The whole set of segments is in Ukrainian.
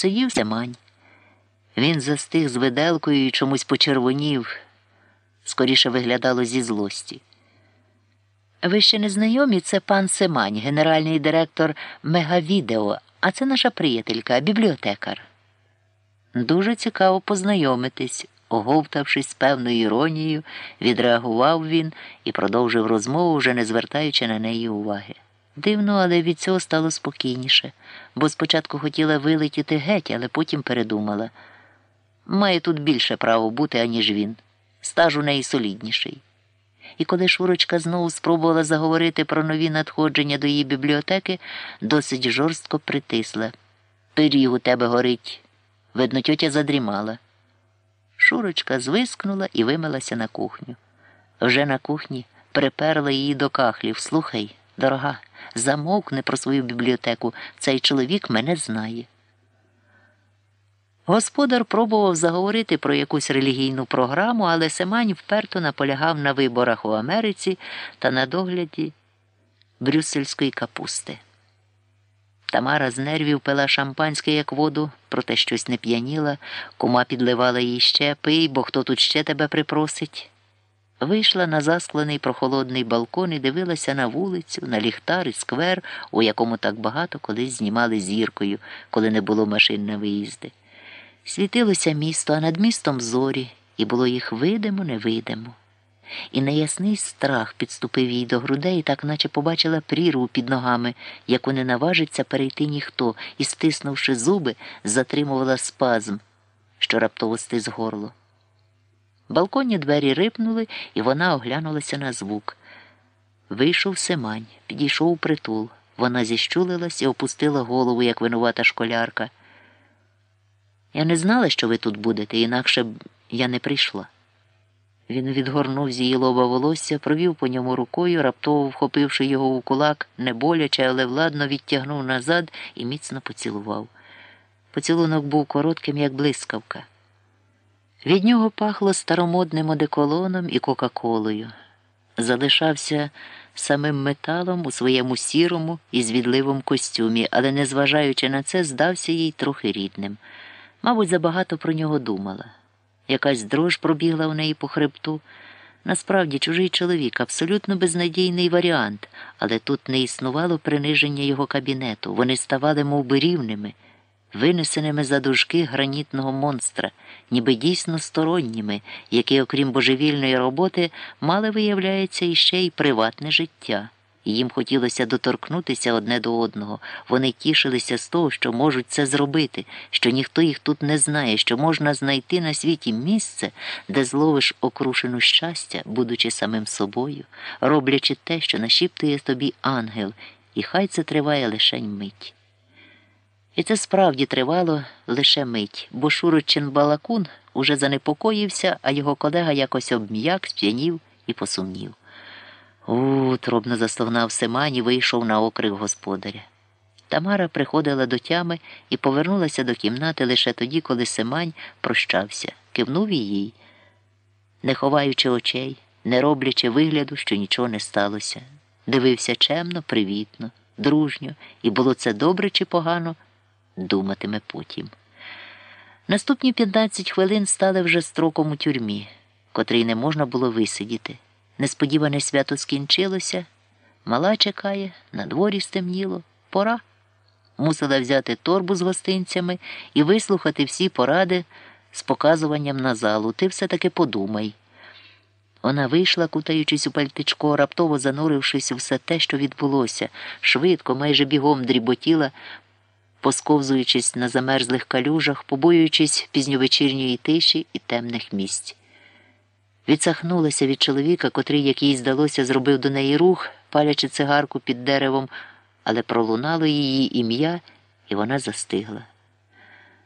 Сидів Семань. Він застиг з виделкою і чомусь почервонів, скоріше виглядало зі злості. Ви ще не знайомі, це пан Семань, генеральний директор Мегавідео, а це наша приятелька, бібліотекар. Дуже цікаво познайомитись, оговтавшись з певною іронією, відреагував він і продовжив розмову, вже не звертаючи на неї уваги. Дивно, але від цього стало спокійніше, бо спочатку хотіла вилетіти геть, але потім передумала. Має тут більше право бути, аніж він. Стаж у неї солідніший. І коли Шурочка знову спробувала заговорити про нові надходження до її бібліотеки, досить жорстко притисла. Пиріг у тебе горить. Видно, тьотя задрімала. Шурочка звискнула і вимилася на кухню. Вже на кухні приперла її до кахлів. Слухай, дорога, замовкни про свою бібліотеку. Цей чоловік мене знає. Господар пробував заговорити про якусь релігійну програму, але Семань вперто наполягав на виборах у Америці та на догляді брюссельської капусти. Тамара з нервів пила шампанське, як воду, проте щось не п'яніла, кума підливала їй ще пий, бо хто тут ще тебе припросить. Вийшла на засклений прохолодний балкон і дивилася на вулицю, на ліхтар і сквер, у якому так багато колись знімали зіркою, коли не було машин на виїзди. Світилося місто, а над містом зорі, і було їх видимо, невидимо. І неясний страх підступив їй до грудей, так наче побачила прірву під ногами, яку не наважиться перейти ніхто, і, стиснувши зуби, затримувала спазм, що раптово стис горло. Балконні двері рипнули, і вона оглянулася на звук. Вийшов Семань, підійшов у притул. Вона зіщулилась і опустила голову, як винувата школярка. Я не знала, що ви тут будете, інакше б я не прийшла. Він відгорнув з її лоба волосся, провів по ньому рукою, раптово вхопивши його у кулак, не боляче, але владно відтягнув назад і міцно поцілував. Поцілунок був коротким, як блискавка. Від нього пахло старомодним одеколоном і Кока-Колою. Залишався самим металом у своєму сірому і звідливому костюмі, але, незважаючи на це, здався їй трохи рідним. Мабуть, забагато про нього думала. Якась дрож пробігла в неї по хребту. Насправді, чужий чоловік абсолютно безнадійний варіант, але тут не існувало приниження його кабінету. Вони ставали мов би, рівними, винесеними за дужки гранітного монстра, ніби дійсно сторонніми, які, окрім божевільної роботи, мали, виявляється, іще й приватне життя. Їм хотілося доторкнутися одне до одного. Вони тішилися з того, що можуть це зробити, що ніхто їх тут не знає, що можна знайти на світі місце, де зловиш окрушену щастя, будучи самим собою, роблячи те, що нашіптує тобі ангел, і хай це триває лише мить. І це справді тривало лише мить, бо Шурочин Балакун уже занепокоївся, а його колега якось обм'як, сп'янів і посумнів. У, тробно застогнав Семан і вийшов на окрик господаря. Тамара приходила до тями і повернулася до кімнати лише тоді, коли Семань прощався, кивнув їй, не ховаючи очей, не роблячи вигляду, що нічого не сталося. Дивився чемно, привітно, дружньо, і було це добре чи погано, думатиме потім. Наступні 15 хвилин стали вже строком у тюрмі, котрий не можна було висидіти. Несподіване свято скінчилося, мала чекає, на дворі стемніло, пора. Мусила взяти торбу з гостинцями і вислухати всі поради з показуванням на залу. Ти все таки подумай. Вона вийшла, кутаючись у пальтичко, раптово занурившись у все те, що відбулося, швидко, майже бігом дріботіла, посковзуючись на замерзлих калюжах, побоюючись пізньовечірньої тиші і темних місць. Відсахнулася від чоловіка, котрий, як їй здалося, зробив до неї рух, палячи цигарку під деревом, але пролунало її ім'я, і вона застигла.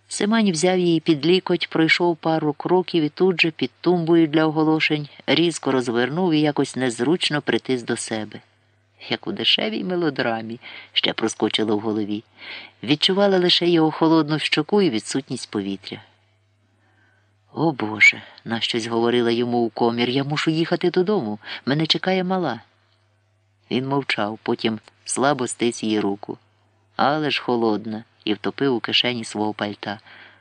Семань взяв її під лікоть, пройшов пару кроків і тут же, під тумбою для оголошень, різко розвернув і якось незручно притис до себе. Як у дешевій мелодрамі, ще проскочило в голові, відчувала лише його холодну щоку і відсутність повітря. О Боже, нащось говорила йому у комір. Я мушу їхати додому. Мене чекає мала. Він мовчав, потім слабо стиць її руку. Але ж холодна. і втопив у кишені свого пальта.